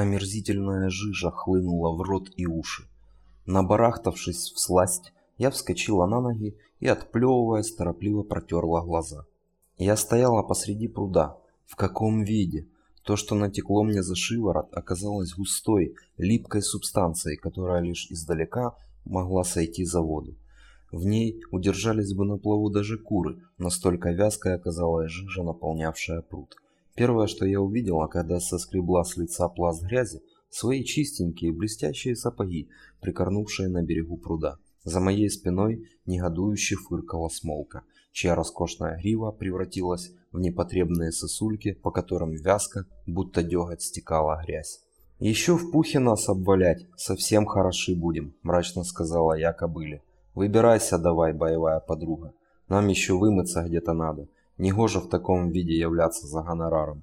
Омерзительная жижа хлынула в рот и уши. Набарахтавшись в сласть, я вскочила на ноги и, отплевываясь, торопливо протерла глаза. Я стояла посреди пруда. В каком виде? То, что натекло мне за шиворот, оказалось густой, липкой субстанцией, которая лишь издалека могла сойти за воду. В ней удержались бы на плаву даже куры, настолько вязкой оказалась жижа, наполнявшая пруд. Первое, что я увидела, когда соскребла с лица пласт грязи, свои чистенькие блестящие сапоги, прикорнувшие на берегу пруда. За моей спиной негодующе фыркала смолка, чья роскошная грива превратилась в непотребные сосульки, по которым вязко, будто деготь стекала грязь. «Еще в пухе нас обвалять, совсем хороши будем», – мрачно сказала я кобыле. Выбирайся давай, боевая подруга. Нам еще вымыться где-то надо. Негоже в таком виде являться за гонораром.